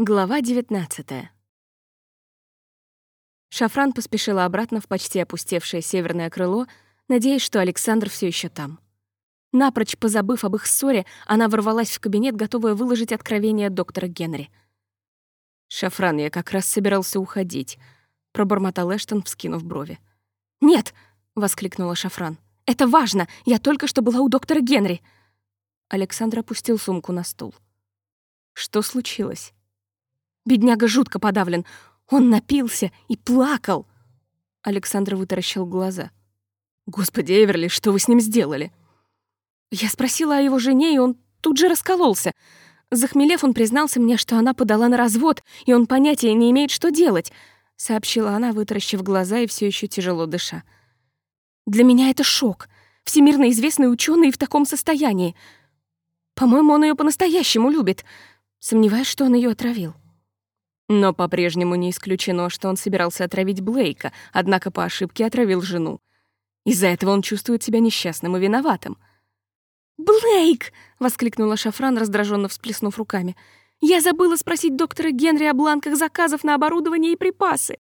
Глава 19 Шафран поспешила обратно в почти опустевшее северное крыло, надеясь, что Александр все еще там. Напрочь позабыв об их ссоре, она ворвалась в кабинет, готовая выложить откровение доктора Генри. «Шафран, я как раз собирался уходить», — пробормотал Эштон, вскинув брови. «Нет!» — воскликнула Шафран. «Это важно! Я только что была у доктора Генри!» Александр опустил сумку на стул. «Что случилось?» «Бедняга жутко подавлен. Он напился и плакал!» Александр вытаращил глаза. «Господи, Эверли, что вы с ним сделали?» Я спросила о его жене, и он тут же раскололся. Захмелев, он признался мне, что она подала на развод, и он понятия не имеет, что делать, сообщила она, вытаращив глаза и все еще тяжело дыша. Для меня это шок. Всемирно известный ученый в таком состоянии. По-моему, он ее по-настоящему любит. Сомневаюсь, что он ее отравил. Но по-прежнему не исключено, что он собирался отравить Блейка, однако по ошибке отравил жену. Из-за этого он чувствует себя несчастным и виноватым. «Блейк!» — воскликнула Шафран, раздраженно всплеснув руками. «Я забыла спросить доктора Генри о бланках заказов на оборудование и припасы.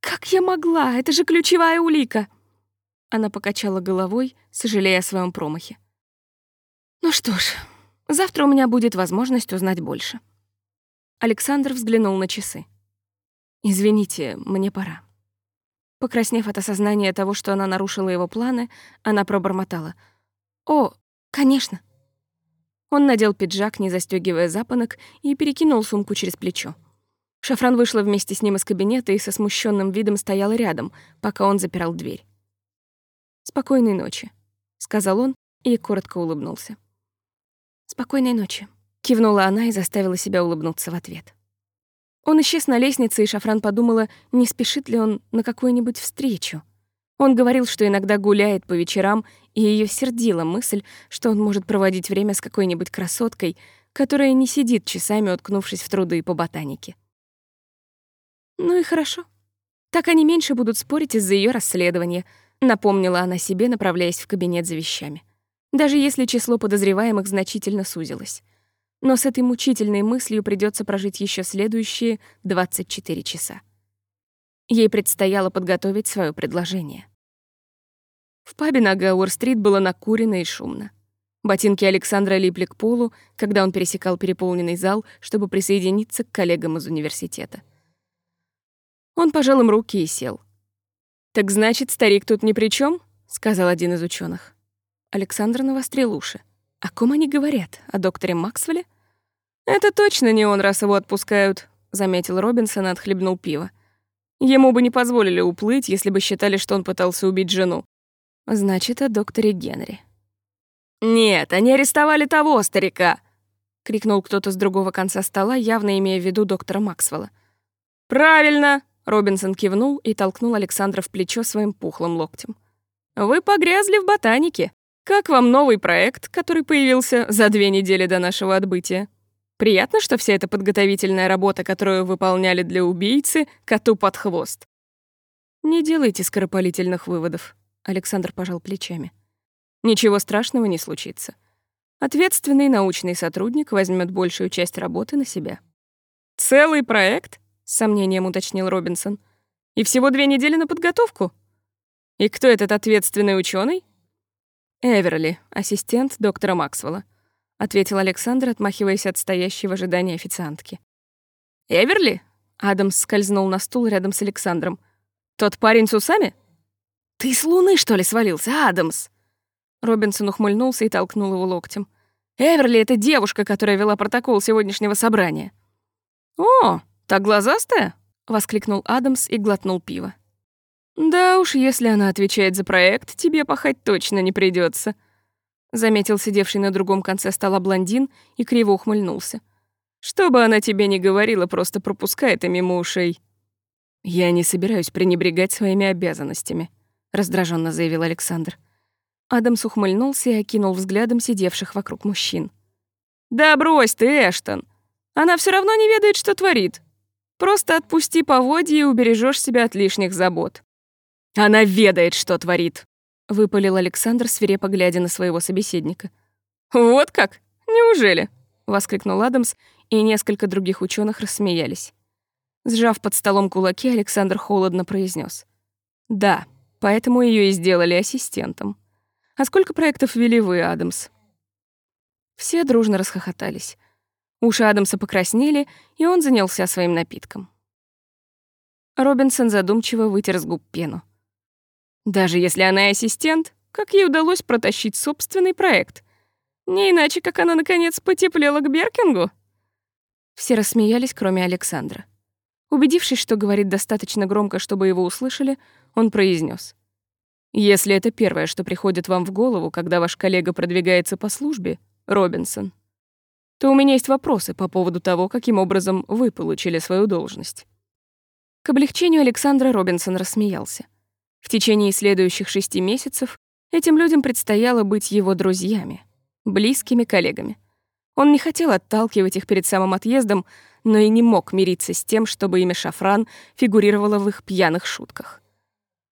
Как я могла? Это же ключевая улика!» Она покачала головой, сожалея о своем промахе. «Ну что ж, завтра у меня будет возможность узнать больше». Александр взглянул на часы. «Извините, мне пора». Покраснев от осознания того, что она нарушила его планы, она пробормотала. «О, «Конечно». Он надел пиджак, не застёгивая запонок, и перекинул сумку через плечо. Шафран вышла вместе с ним из кабинета и со смущенным видом стояла рядом, пока он запирал дверь. «Спокойной ночи», — сказал он и коротко улыбнулся. «Спокойной ночи», — кивнула она и заставила себя улыбнуться в ответ. Он исчез на лестнице, и Шафран подумала, не спешит ли он на какую-нибудь встречу. Он говорил, что иногда гуляет по вечерам, и ее сердила мысль, что он может проводить время с какой-нибудь красоткой, которая не сидит часами, уткнувшись в труды по ботанике. «Ну и хорошо. Так они меньше будут спорить из-за ее расследования», напомнила она себе, направляясь в кабинет за вещами. Даже если число подозреваемых значительно сузилось. Но с этой мучительной мыслью придется прожить еще следующие 24 часа. Ей предстояло подготовить свое предложение. В пабе на Гауэр-стрит было накурено и шумно. Ботинки Александра липли к полу, когда он пересекал переполненный зал, чтобы присоединиться к коллегам из университета. Он пожал им руки и сел. «Так значит, старик тут ни при чем? сказал один из ученых. Александр навострил уши. О ком они говорят? О докторе Максвелле? «Это точно не он, раз его отпускают», — заметил Робинсон и отхлебнул пиво. Ему бы не позволили уплыть, если бы считали, что он пытался убить жену. Значит, о докторе Генри. «Нет, они арестовали того старика!» — крикнул кто-то с другого конца стола, явно имея в виду доктора Максвелла. «Правильно!» — Робинсон кивнул и толкнул Александра в плечо своим пухлым локтем. «Вы погрязли в ботанике. Как вам новый проект, который появился за две недели до нашего отбытия?» Приятно, что вся эта подготовительная работа, которую выполняли для убийцы, коту под хвост. Не делайте скоропалительных выводов, Александр пожал плечами. Ничего страшного не случится. Ответственный научный сотрудник возьмет большую часть работы на себя. Целый проект? с сомнением уточнил Робинсон. И всего две недели на подготовку? И кто этот ответственный ученый? Эверли, ассистент доктора Максвелла. — ответил Александр, отмахиваясь от стоящей в ожидании официантки. «Эверли?» — Адамс скользнул на стул рядом с Александром. «Тот парень с усами?» «Ты с луны, что ли, свалился, Адамс?» Робинсон ухмыльнулся и толкнул его локтем. «Эверли — это девушка, которая вела протокол сегодняшнего собрания». «О, так глазастая?» — воскликнул Адамс и глотнул пиво. «Да уж, если она отвечает за проект, тебе пахать точно не придется заметил сидевший на другом конце стола блондин и криво ухмыльнулся. Что бы она тебе ни говорила, просто пропускай это мимо ушей. Я не собираюсь пренебрегать своими обязанностями, раздраженно заявил Александр. Адамс ухмыльнулся и окинул взглядом сидевших вокруг мужчин. Да брось ты, Эштон. Она все равно не ведает, что творит. Просто отпусти поводья и убережешь себя от лишних забот. Она ведает, что творит, — выпалил Александр, свирепо глядя на своего собеседника. «Вот как? Неужели?» — воскликнул Адамс, и несколько других ученых рассмеялись. Сжав под столом кулаки, Александр холодно произнес: «Да, поэтому ее и сделали ассистентом. А сколько проектов вели вы, Адамс?» Все дружно расхохотались. Уши Адамса покраснели, и он занялся своим напитком. Робинсон задумчиво вытер с губ пену. Даже если она и ассистент, как ей удалось протащить собственный проект? Не иначе, как она, наконец, потеплела к Беркингу. Все рассмеялись, кроме Александра. Убедившись, что говорит достаточно громко, чтобы его услышали, он произнес: «Если это первое, что приходит вам в голову, когда ваш коллега продвигается по службе, Робинсон, то у меня есть вопросы по поводу того, каким образом вы получили свою должность». К облегчению Александра Робинсон рассмеялся. В течение следующих шести месяцев этим людям предстояло быть его друзьями, близкими коллегами. Он не хотел отталкивать их перед самым отъездом, но и не мог мириться с тем, чтобы имя Шафран фигурировало в их пьяных шутках.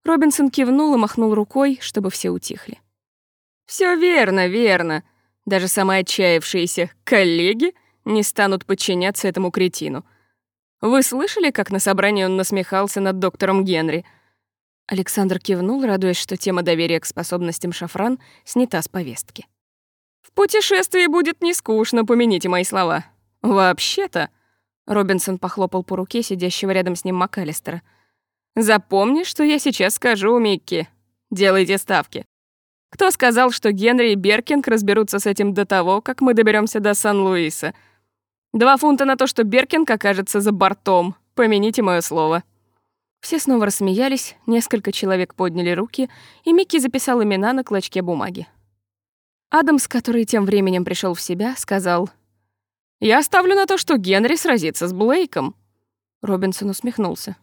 Робинсон кивнул и махнул рукой, чтобы все утихли. Все верно, верно. Даже самые отчаявшиеся коллеги не станут подчиняться этому кретину. Вы слышали, как на собрании он насмехался над доктором Генри? Александр кивнул, радуясь, что тема доверия к способностям Шафран снята с повестки. В путешествии будет не скучно, помяните мои слова. Вообще-то, Робинсон похлопал по руке сидящего рядом с ним МакАлистера. Запомни, что я сейчас скажу, Микки. Делайте ставки. Кто сказал, что Генри и Беркинг разберутся с этим до того, как мы доберемся до Сан-Луиса? Два фунта на то, что Беркинг окажется за бортом. Помяните мое слово. Все снова рассмеялись, несколько человек подняли руки, и Микки записал имена на клочке бумаги. Адамс, который тем временем пришел в себя, сказал, «Я ставлю на то, что Генри сразится с Блейком». Робинсон усмехнулся.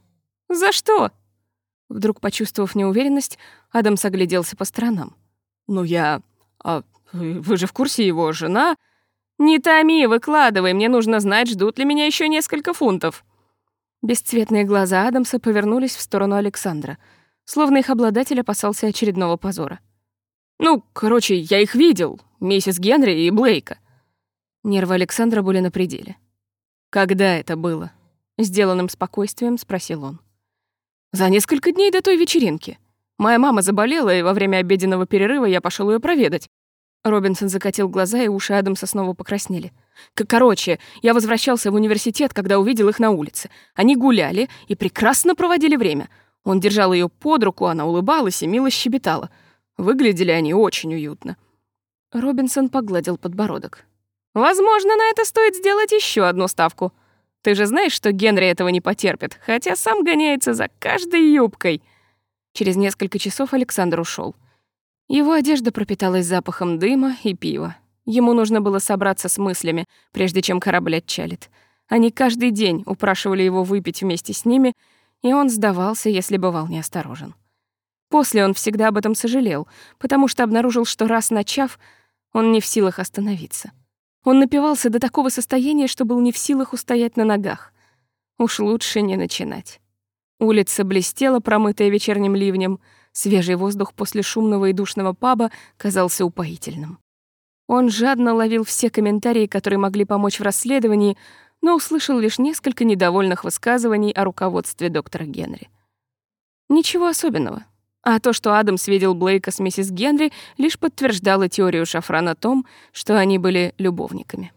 «За что?» Вдруг почувствовав неуверенность, Адамс огляделся по сторонам. «Ну я... А вы же в курсе его жена...» «Не томи, выкладывай, мне нужно знать, ждут ли меня еще несколько фунтов». Бесцветные глаза Адамса повернулись в сторону Александра, словно их обладатель опасался очередного позора. «Ну, короче, я их видел, миссис Генри и Блейка». Нервы Александра были на пределе. «Когда это было?» — сделанным спокойствием спросил он. «За несколько дней до той вечеринки. Моя мама заболела, и во время обеденного перерыва я пошел ее проведать. Робинсон закатил глаза, и уши Адамса снова покраснели. Короче, я возвращался в университет, когда увидел их на улице. Они гуляли и прекрасно проводили время. Он держал ее под руку, она улыбалась и мило щебетала. Выглядели они очень уютно. Робинсон погладил подбородок. «Возможно, на это стоит сделать еще одну ставку. Ты же знаешь, что Генри этого не потерпит, хотя сам гоняется за каждой юбкой». Через несколько часов Александр ушел. Его одежда пропиталась запахом дыма и пива. Ему нужно было собраться с мыслями, прежде чем корабль отчалит. Они каждый день упрашивали его выпить вместе с ними, и он сдавался, если бывал неосторожен. После он всегда об этом сожалел, потому что обнаружил, что раз начав, он не в силах остановиться. Он напивался до такого состояния, что был не в силах устоять на ногах. Уж лучше не начинать. Улица блестела, промытая вечерним ливнем — Свежий воздух после шумного и душного паба казался упоительным. Он жадно ловил все комментарии, которые могли помочь в расследовании, но услышал лишь несколько недовольных высказываний о руководстве доктора Генри. Ничего особенного. А то, что Адамс видел Блейка с миссис Генри, лишь подтверждало теорию Шафран о том, что они были любовниками.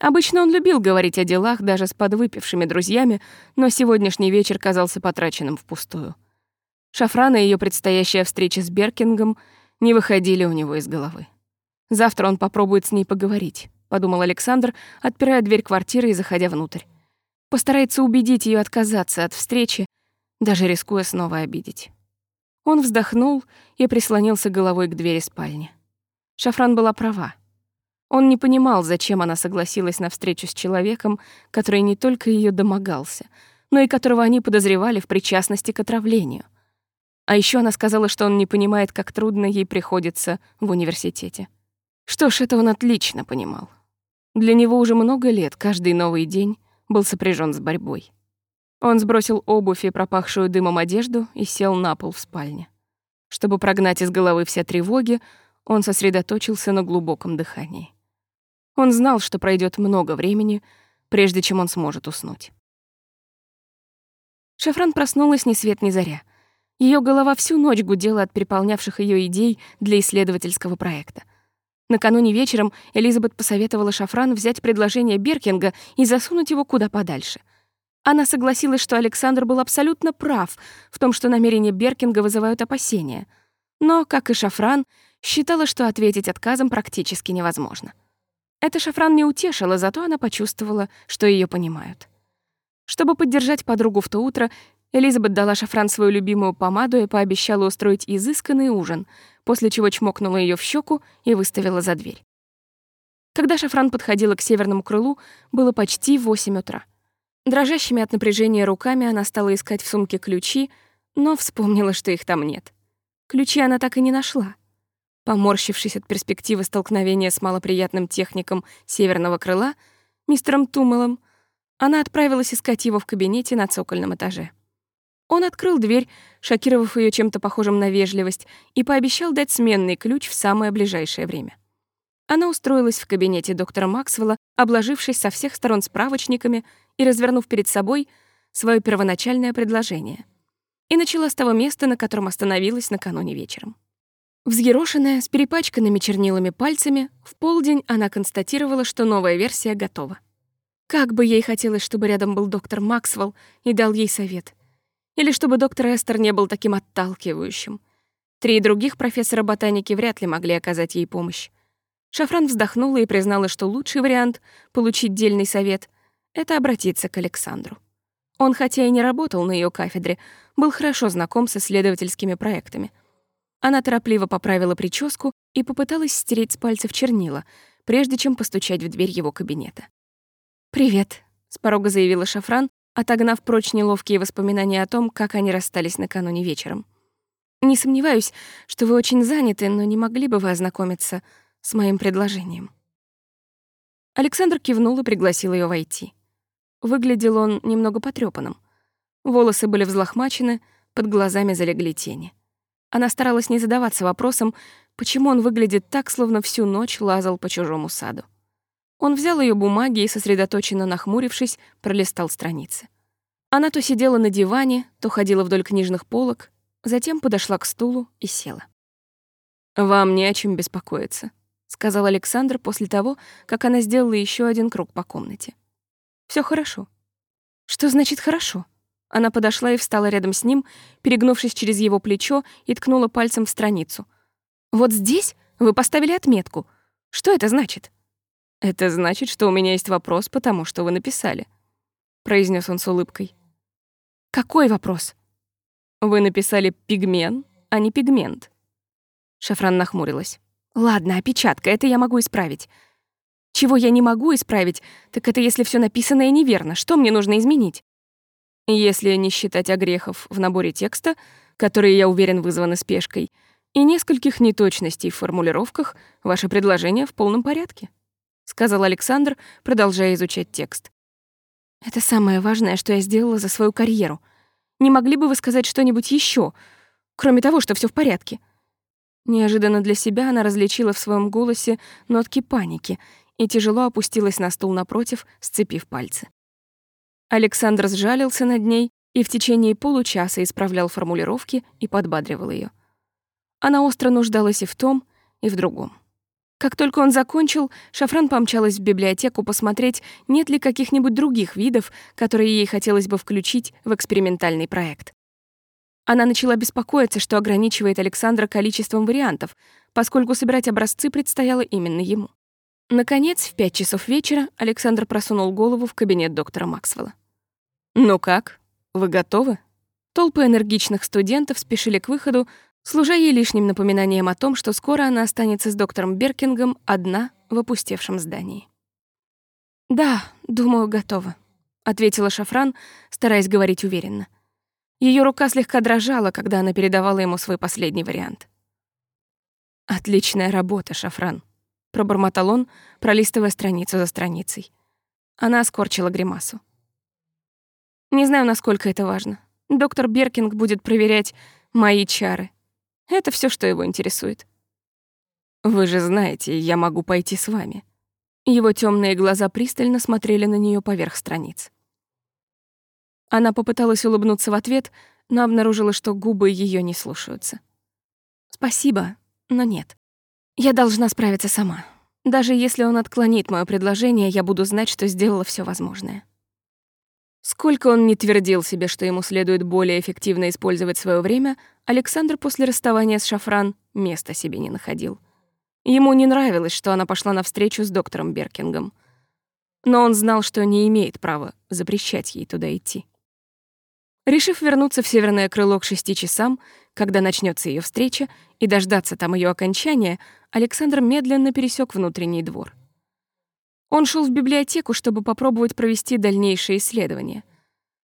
Обычно он любил говорить о делах даже с подвыпившими друзьями, но сегодняшний вечер казался потраченным впустую. Шафран и ее предстоящая встреча с Беркингом не выходили у него из головы. Завтра он попробует с ней поговорить, подумал Александр, отпирая дверь квартиры и заходя внутрь. Постарается убедить ее отказаться от встречи, даже рискуя снова обидеть. Он вздохнул и прислонился головой к двери спальни. Шафран была права. Он не понимал, зачем она согласилась на встречу с человеком, который не только ее домогался, но и которого они подозревали в причастности к отравлению — а еще она сказала, что он не понимает, как трудно ей приходится в университете. Что ж, это он отлично понимал. Для него уже много лет каждый новый день был сопряжен с борьбой. Он сбросил обувь и пропахшую дымом одежду и сел на пол в спальне. Чтобы прогнать из головы все тревоги, он сосредоточился на глубоком дыхании. Он знал, что пройдет много времени, прежде чем он сможет уснуть. Шафран проснулась ни свет ни заря. Ее голова всю ночь гудела от переполнявших ее идей для исследовательского проекта. Накануне вечером Элизабет посоветовала Шафран взять предложение Беркинга и засунуть его куда подальше. Она согласилась, что Александр был абсолютно прав в том, что намерения Беркинга вызывают опасения. Но, как и Шафран, считала, что ответить отказом практически невозможно. Это Шафран не утешило, зато она почувствовала, что ее понимают. Чтобы поддержать подругу в то утро, Элизабет дала Шафран свою любимую помаду и пообещала устроить изысканный ужин, после чего чмокнула ее в щеку и выставила за дверь. Когда Шафран подходила к северному крылу, было почти 8 утра. Дрожащими от напряжения руками она стала искать в сумке ключи, но вспомнила, что их там нет. Ключи она так и не нашла. Поморщившись от перспективы столкновения с малоприятным техником северного крыла, мистером Тумелом, она отправилась искать его в кабинете на цокольном этаже. Он открыл дверь, шокировав ее чем-то похожим на вежливость, и пообещал дать сменный ключ в самое ближайшее время. Она устроилась в кабинете доктора Максвелла, обложившись со всех сторон справочниками и развернув перед собой свое первоначальное предложение. И начала с того места, на котором остановилась накануне вечером. Взъерошенная, с перепачканными чернилами пальцами, в полдень она констатировала, что новая версия готова. Как бы ей хотелось, чтобы рядом был доктор Максвелл и дал ей совет. Или чтобы доктор Эстер не был таким отталкивающим. Три других профессора ботаники вряд ли могли оказать ей помощь. Шафран вздохнула и признала, что лучший вариант — получить дельный совет — это обратиться к Александру. Он, хотя и не работал на ее кафедре, был хорошо знаком с исследовательскими проектами. Она торопливо поправила прическу и попыталась стереть с пальцев чернила, прежде чем постучать в дверь его кабинета. «Привет», — с порога заявила Шафран, отогнав прочь неловкие воспоминания о том, как они расстались накануне вечером. «Не сомневаюсь, что вы очень заняты, но не могли бы вы ознакомиться с моим предложением?» Александр кивнул и пригласил ее войти. Выглядел он немного потрёпанным. Волосы были взлохмачены, под глазами залегли тени. Она старалась не задаваться вопросом, почему он выглядит так, словно всю ночь лазал по чужому саду. Он взял ее бумаги и, сосредоточенно нахмурившись, пролистал страницы. Она то сидела на диване, то ходила вдоль книжных полок, затем подошла к стулу и села. «Вам не о чем беспокоиться», — сказал Александр после того, как она сделала еще один круг по комнате. Все хорошо». «Что значит «хорошо»?» Она подошла и встала рядом с ним, перегнувшись через его плечо и ткнула пальцем в страницу. «Вот здесь вы поставили отметку. Что это значит?» «Это значит, что у меня есть вопрос потому что вы написали», — произнес он с улыбкой. «Какой вопрос?» «Вы написали «пигмен», а не «пигмент». Шафран нахмурилась. «Ладно, опечатка, это я могу исправить. Чего я не могу исправить, так это если все написанное неверно. Что мне нужно изменить?» «Если не считать огрехов в наборе текста, которые, я уверен, вызваны спешкой, и нескольких неточностей в формулировках, ваше предложение в полном порядке» сказал Александр, продолжая изучать текст. Это самое важное, что я сделала за свою карьеру. Не могли бы вы сказать что-нибудь еще, кроме того, что все в порядке? Неожиданно для себя она различила в своем голосе нотки паники и тяжело опустилась на стул напротив, сцепив пальцы. Александр сжалился над ней и в течение получаса исправлял формулировки и подбадривал ее. Она остро нуждалась и в том, и в другом. Как только он закончил, Шафран помчалась в библиотеку посмотреть, нет ли каких-нибудь других видов, которые ей хотелось бы включить в экспериментальный проект. Она начала беспокоиться, что ограничивает Александра количеством вариантов, поскольку собирать образцы предстояло именно ему. Наконец, в пять часов вечера Александр просунул голову в кабинет доктора Максвелла. «Ну как? Вы готовы?» Толпы энергичных студентов спешили к выходу, служа ей лишним напоминанием о том, что скоро она останется с доктором Беркингом одна в опустевшем здании. «Да, думаю, готова», — ответила Шафран, стараясь говорить уверенно. Ее рука слегка дрожала, когда она передавала ему свой последний вариант. «Отличная работа, Шафран», — пробормотал он, пролистывая страницу за страницей. Она скорчила гримасу. «Не знаю, насколько это важно. Доктор Беркинг будет проверять мои чары. Это все, что его интересует. Вы же знаете, я могу пойти с вами. Его темные глаза пристально смотрели на нее поверх страниц. Она попыталась улыбнуться в ответ, но обнаружила, что губы ее не слушаются. «Спасибо, но нет. Я должна справиться сама. Даже если он отклонит мое предложение, я буду знать, что сделала все возможное». Сколько он не твердил себе, что ему следует более эффективно использовать свое время, Александр после расставания с Шафран места себе не находил. Ему не нравилось, что она пошла на встречу с доктором Беркингом. Но он знал, что не имеет права запрещать ей туда идти. Решив вернуться в северное крыло к шести часам, когда начнется ее встреча, и дождаться там ее окончания, Александр медленно пересек внутренний двор. Он шел в библиотеку, чтобы попробовать провести дальнейшие исследования.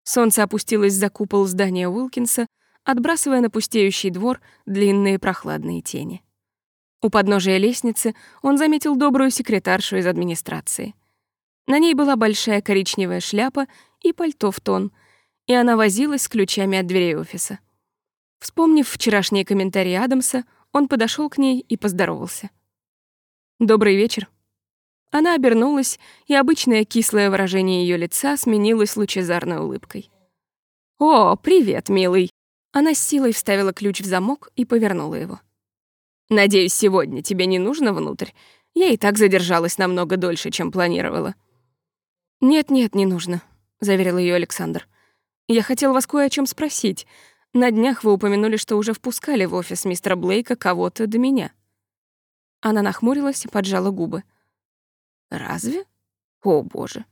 Солнце опустилось за купол здания Уилкинса, отбрасывая на пустеющий двор длинные прохладные тени. У подножия лестницы он заметил добрую секретаршу из администрации. На ней была большая коричневая шляпа и пальто в тон, и она возилась с ключами от дверей офиса. Вспомнив вчерашние комментарии Адамса, он подошел к ней и поздоровался. «Добрый вечер». Она обернулась, и обычное кислое выражение ее лица сменилось лучезарной улыбкой. «О, привет, милый!» Она с силой вставила ключ в замок и повернула его. «Надеюсь, сегодня тебе не нужно внутрь. Я и так задержалась намного дольше, чем планировала». «Нет-нет, не нужно», — заверил ее Александр. «Я хотел вас кое о чем спросить. На днях вы упомянули, что уже впускали в офис мистера Блейка кого-то до меня». Она нахмурилась и поджала губы. «Разве? О, боже».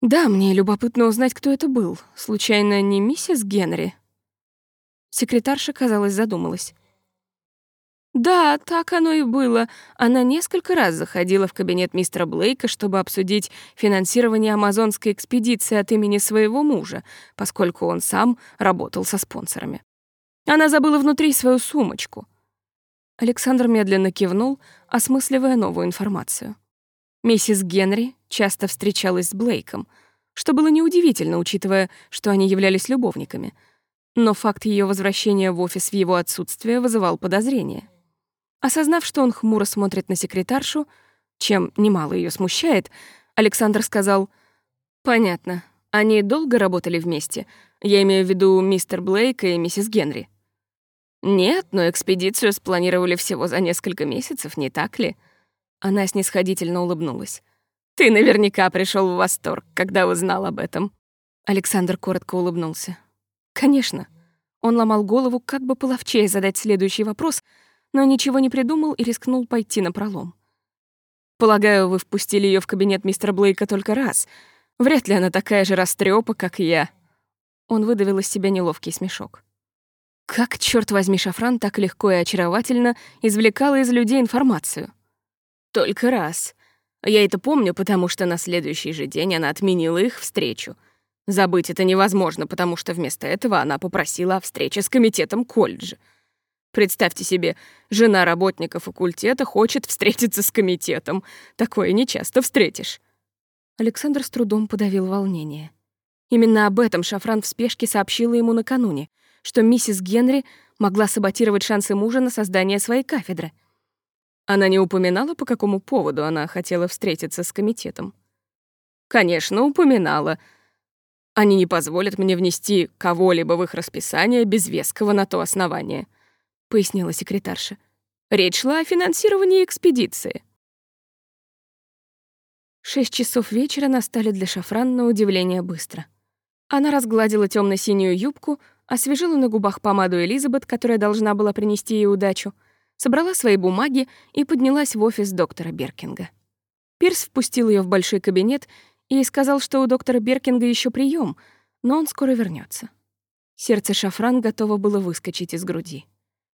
«Да, мне любопытно узнать, кто это был. Случайно не миссис Генри?» Секретарша, казалось, задумалась. Да, так оно и было. Она несколько раз заходила в кабинет мистера Блейка, чтобы обсудить финансирование амазонской экспедиции от имени своего мужа, поскольку он сам работал со спонсорами. Она забыла внутри свою сумочку. Александр медленно кивнул, осмысливая новую информацию. Миссис Генри часто встречалась с Блейком, что было неудивительно, учитывая, что они являлись любовниками. Но факт ее возвращения в офис в его отсутствие вызывал подозрения. Осознав, что он хмуро смотрит на секретаршу, чем немало ее смущает, Александр сказал, «Понятно. Они долго работали вместе? Я имею в виду мистер Блейк и миссис Генри». «Нет, но экспедицию спланировали всего за несколько месяцев, не так ли?» Она снисходительно улыбнулась. «Ты наверняка пришел в восторг, когда узнал об этом». Александр коротко улыбнулся. «Конечно». Он ломал голову, как бы половчее задать следующий вопрос — но ничего не придумал и рискнул пойти на пролом. «Полагаю, вы впустили ее в кабинет мистера Блейка только раз. Вряд ли она такая же растрёпа, как я». Он выдавил из себя неловкий смешок. Как, черт возьми, Шафран так легко и очаровательно извлекала из людей информацию? Только раз. Я это помню, потому что на следующий же день она отменила их встречу. Забыть это невозможно, потому что вместо этого она попросила о встрече с комитетом колледжа. Представьте себе, жена работника факультета хочет встретиться с комитетом. Такое нечасто встретишь. Александр с трудом подавил волнение. Именно об этом Шафран в спешке сообщила ему накануне, что миссис Генри могла саботировать шансы мужа на создание своей кафедры. Она не упоминала, по какому поводу она хотела встретиться с комитетом. Конечно, упоминала. Они не позволят мне внести кого-либо в их расписание без веского на то основания — пояснила секретарша. Речь шла о финансировании экспедиции. Шесть часов вечера настали для Шафран на удивление быстро. Она разгладила темно синюю юбку, освежила на губах помаду Элизабет, которая должна была принести ей удачу, собрала свои бумаги и поднялась в офис доктора Беркинга. Пирс впустил ее в большой кабинет и сказал, что у доктора Беркинга еще прием, но он скоро вернется. Сердце Шафран готово было выскочить из груди.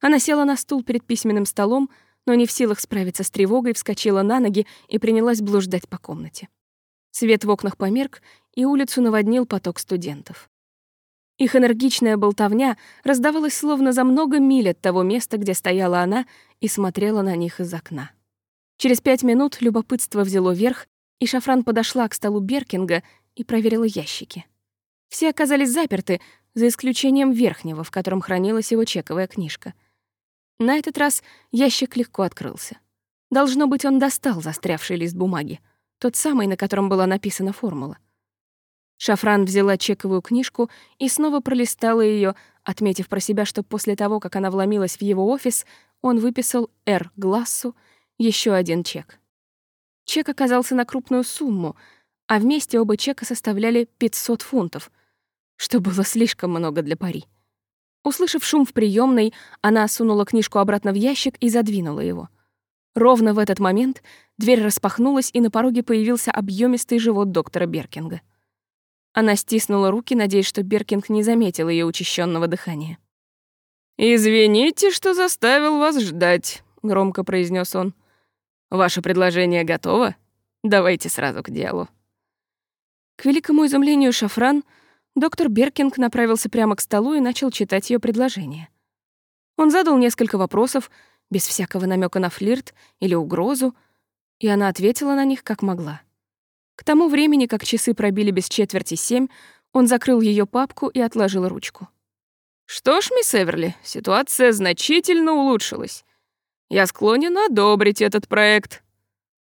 Она села на стул перед письменным столом, но не в силах справиться с тревогой, вскочила на ноги и принялась блуждать по комнате. Свет в окнах померк, и улицу наводнил поток студентов. Их энергичная болтовня раздавалась словно за много миль от того места, где стояла она и смотрела на них из окна. Через пять минут любопытство взяло верх, и Шафран подошла к столу Беркинга и проверила ящики. Все оказались заперты, за исключением верхнего, в котором хранилась его чековая книжка — на этот раз ящик легко открылся. Должно быть, он достал застрявший лист бумаги, тот самый, на котором была написана формула. Шафран взяла чековую книжку и снова пролистала ее, отметив про себя, что после того, как она вломилась в его офис, он выписал Р. Глассу еще один чек. Чек оказался на крупную сумму, а вместе оба чека составляли 500 фунтов, что было слишком много для пари. Услышав шум в приемной, она сунула книжку обратно в ящик и задвинула его. Ровно в этот момент дверь распахнулась, и на пороге появился объемистый живот доктора Беркинга. Она стиснула руки, надеясь, что Беркинг не заметил ее учащенного дыхания. «Извините, что заставил вас ждать», — громко произнес он. «Ваше предложение готово? Давайте сразу к делу». К великому изумлению Шафран — доктор Беркинг направился прямо к столу и начал читать ее предложение. Он задал несколько вопросов, без всякого намека на флирт или угрозу, и она ответила на них как могла. К тому времени, как часы пробили без четверти семь, он закрыл ее папку и отложил ручку. «Что ж, мисс Эверли, ситуация значительно улучшилась. Я склонен одобрить этот проект.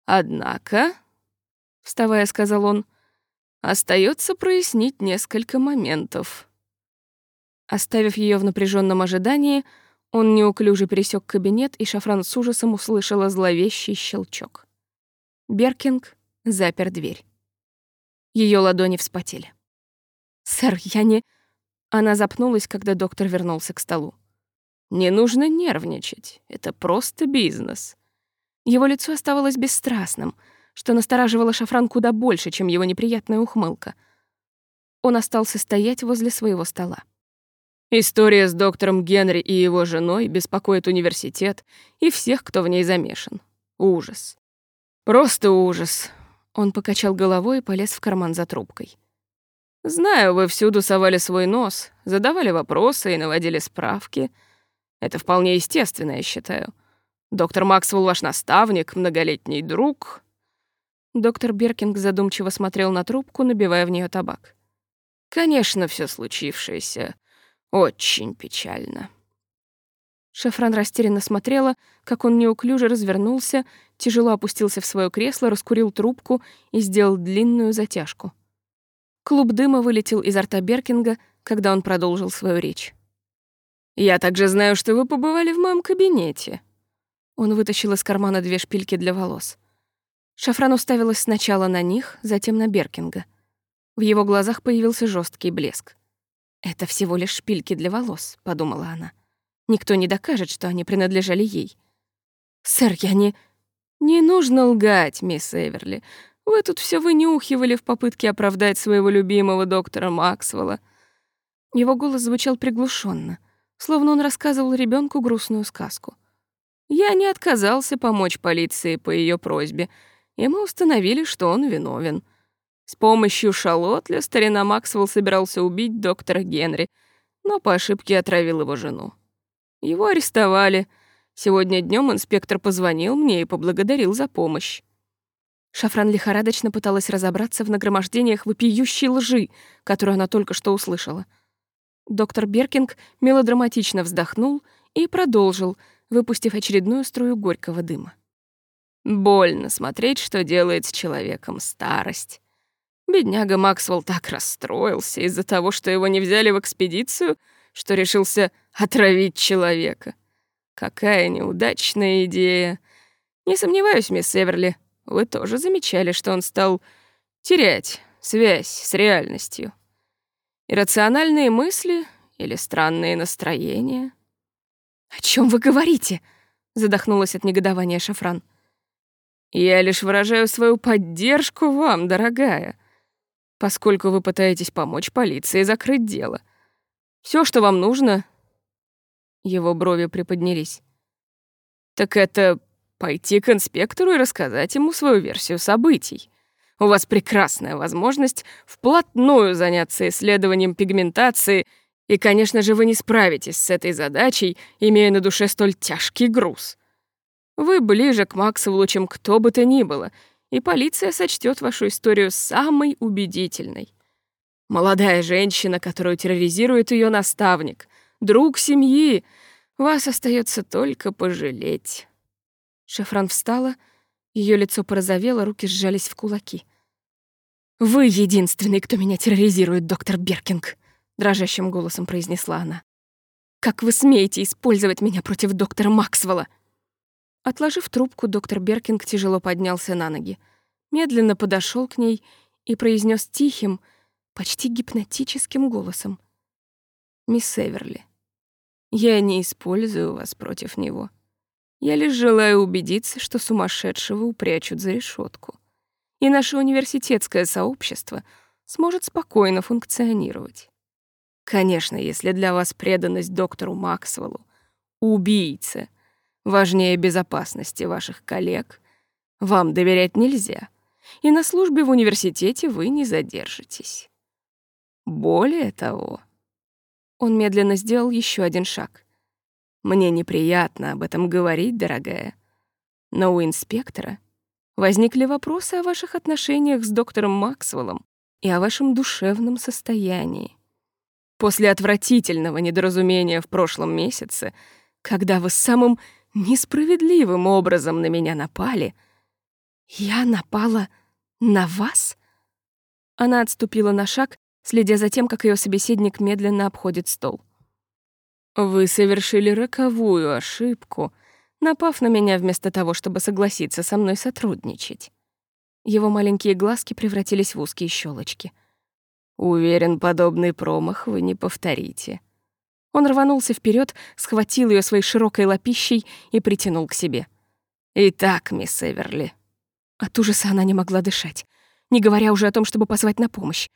Однако...» — вставая, сказал он, Остается прояснить несколько моментов. Оставив ее в напряженном ожидании, он неуклюже пересек кабинет, и Шафран с ужасом услышала зловещий щелчок. Беркинг запер дверь. Ее ладони вспотели. «Сэр, я не...» Она запнулась, когда доктор вернулся к столу. «Не нужно нервничать. Это просто бизнес». Его лицо оставалось бесстрастным — что настораживало Шафран куда больше, чем его неприятная ухмылка. Он остался стоять возле своего стола. История с доктором Генри и его женой беспокоит университет и всех, кто в ней замешан. Ужас. Просто ужас. Он покачал головой и полез в карман за трубкой. Знаю, вы всюду совали свой нос, задавали вопросы и наводили справки. Это вполне естественно, я считаю. Доктор Максвелл ваш наставник, многолетний друг, Доктор Беркинг задумчиво смотрел на трубку, набивая в нее табак. «Конечно, все случившееся очень печально». Шафран растерянно смотрела, как он неуклюже развернулся, тяжело опустился в свое кресло, раскурил трубку и сделал длинную затяжку. Клуб дыма вылетел изо рта Беркинга, когда он продолжил свою речь. «Я также знаю, что вы побывали в моем кабинете». Он вытащил из кармана две шпильки для волос. Шафран уставилась сначала на них, затем на Беркинга. В его глазах появился жесткий блеск. «Это всего лишь шпильки для волос», — подумала она. «Никто не докажет, что они принадлежали ей». «Сэр, я не...» «Не нужно лгать, мисс Эверли. Вы тут все вынюхивали в попытке оправдать своего любимого доктора Максвелла». Его голос звучал приглушенно, словно он рассказывал ребенку грустную сказку. «Я не отказался помочь полиции по ее просьбе», и мы установили, что он виновен. С помощью шалотля старина Максвелл собирался убить доктора Генри, но по ошибке отравил его жену. Его арестовали. Сегодня днем инспектор позвонил мне и поблагодарил за помощь. Шафран лихорадочно пыталась разобраться в нагромождениях вопиющей лжи, которую она только что услышала. Доктор Беркинг мелодраматично вздохнул и продолжил, выпустив очередную струю горького дыма. Больно смотреть, что делает с человеком старость. Бедняга Максвелл так расстроился из-за того, что его не взяли в экспедицию, что решился отравить человека. Какая неудачная идея. Не сомневаюсь, мисс Эверли, вы тоже замечали, что он стал терять связь с реальностью. Иррациональные мысли или странные настроения. «О чем вы говорите?» — задохнулась от негодования Шафран. Я лишь выражаю свою поддержку вам, дорогая, поскольку вы пытаетесь помочь полиции закрыть дело. Все, что вам нужно...» Его брови приподнялись. «Так это пойти к инспектору и рассказать ему свою версию событий. У вас прекрасная возможность вплотную заняться исследованием пигментации, и, конечно же, вы не справитесь с этой задачей, имея на душе столь тяжкий груз. Вы ближе к Максвеллу, чем кто бы то ни было, и полиция сочтет вашу историю самой убедительной. Молодая женщина, которую терроризирует ее наставник, друг семьи, вас остается только пожалеть». Шафран встала, ее лицо порозовело, руки сжались в кулаки. «Вы единственный, кто меня терроризирует, доктор Беркинг», — дрожащим голосом произнесла она. «Как вы смеете использовать меня против доктора Максвелла?» Отложив трубку, доктор Беркинг тяжело поднялся на ноги, медленно подошел к ней и произнес тихим, почти гипнотическим голосом. «Мисс Эверли, я не использую вас против него. Я лишь желаю убедиться, что сумасшедшего упрячут за решетку, и наше университетское сообщество сможет спокойно функционировать. Конечно, если для вас преданность доктору Максвеллу, убийце, важнее безопасности ваших коллег, вам доверять нельзя, и на службе в университете вы не задержитесь. Более того, он медленно сделал еще один шаг. Мне неприятно об этом говорить, дорогая. Но у инспектора возникли вопросы о ваших отношениях с доктором Максвеллом и о вашем душевном состоянии. После отвратительного недоразумения в прошлом месяце, когда вы самым несправедливым образом на меня напали, я напала на вас? Она отступила на шаг, следя за тем, как ее собеседник медленно обходит стол. Вы совершили роковую ошибку, напав на меня вместо того, чтобы согласиться со мной сотрудничать. Его маленькие глазки превратились в узкие щелочки. Уверен, подобный промах вы не повторите. Он рванулся вперед, схватил ее своей широкой лапищей и притянул к себе. «Итак, мисс Эверли». От ужаса она не могла дышать, не говоря уже о том, чтобы позвать на помощь.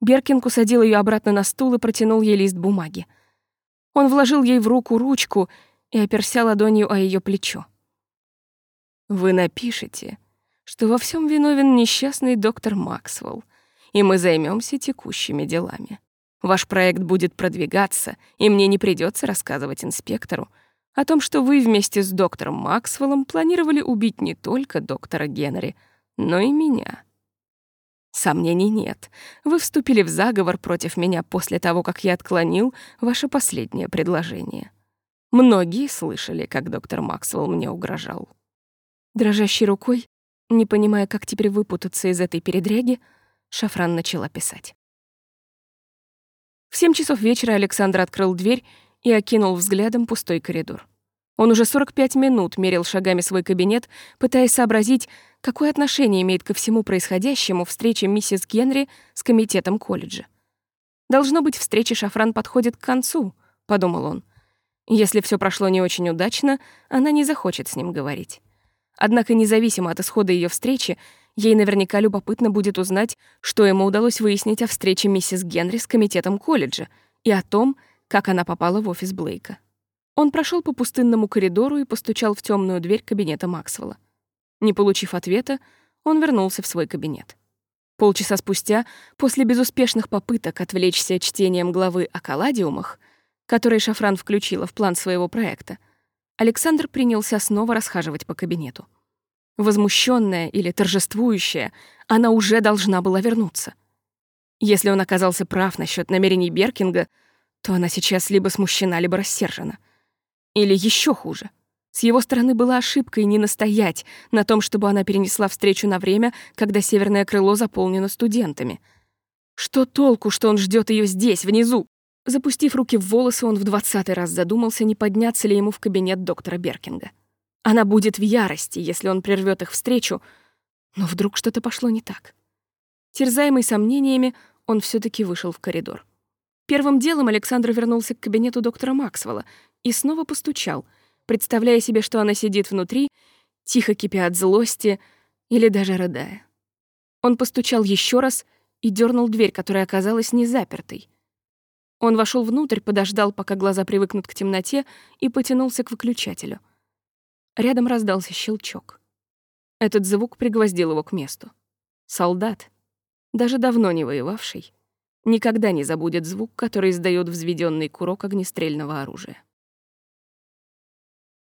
Беркинг усадил ее обратно на стул и протянул ей лист бумаги. Он вложил ей в руку ручку и оперся ладонью о ее плечо. «Вы напишите, что во всем виновен несчастный доктор Максвелл, и мы займемся текущими делами. Ваш проект будет продвигаться, и мне не придется рассказывать инспектору о том, что вы вместе с доктором Максвеллом планировали убить не только доктора Генри, но и меня. Сомнений нет. Вы вступили в заговор против меня после того, как я отклонил ваше последнее предложение. Многие слышали, как доктор Максвелл мне угрожал. Дрожащей рукой, не понимая, как теперь выпутаться из этой передряги, Шафран начала писать. В семь часов вечера Александр открыл дверь и окинул взглядом пустой коридор. Он уже 45 минут мерил шагами свой кабинет, пытаясь сообразить, какое отношение имеет ко всему происходящему встреча миссис Генри с комитетом колледжа. «Должно быть, встреча Шафран подходит к концу», — подумал он. Если все прошло не очень удачно, она не захочет с ним говорить. Однако, независимо от исхода ее встречи, ей наверняка любопытно будет узнать, что ему удалось выяснить о встрече миссис Генри с комитетом колледжа и о том, как она попала в офис Блейка. Он прошел по пустынному коридору и постучал в темную дверь кабинета Максвелла. Не получив ответа, он вернулся в свой кабинет. Полчаса спустя, после безуспешных попыток отвлечься чтением главы о калладиумах, которые Шафран включила в план своего проекта, Александр принялся снова расхаживать по кабинету. Возмущенная или торжествующая, она уже должна была вернуться. Если он оказался прав насчет намерений Беркинга, то она сейчас либо смущена, либо рассержена. Или еще хуже. С его стороны была ошибкой не настоять на том, чтобы она перенесла встречу на время, когда северное крыло заполнено студентами. Что толку, что он ждет ее здесь, внизу? Запустив руки в волосы, он в двадцатый раз задумался, не подняться ли ему в кабинет доктора Беркинга. Она будет в ярости, если он прервет их встречу, но вдруг что-то пошло не так. Терзаемый сомнениями, он все таки вышел в коридор. Первым делом Александр вернулся к кабинету доктора Максвелла и снова постучал, представляя себе, что она сидит внутри, тихо кипя от злости или даже рыдая. Он постучал еще раз и дернул дверь, которая оказалась не запертой. Он вошел внутрь, подождал, пока глаза привыкнут к темноте, и потянулся к выключателю. Рядом раздался щелчок. Этот звук пригвоздил его к месту. Солдат, даже давно не воевавший, никогда не забудет звук, который издает взведенный курок огнестрельного оружия.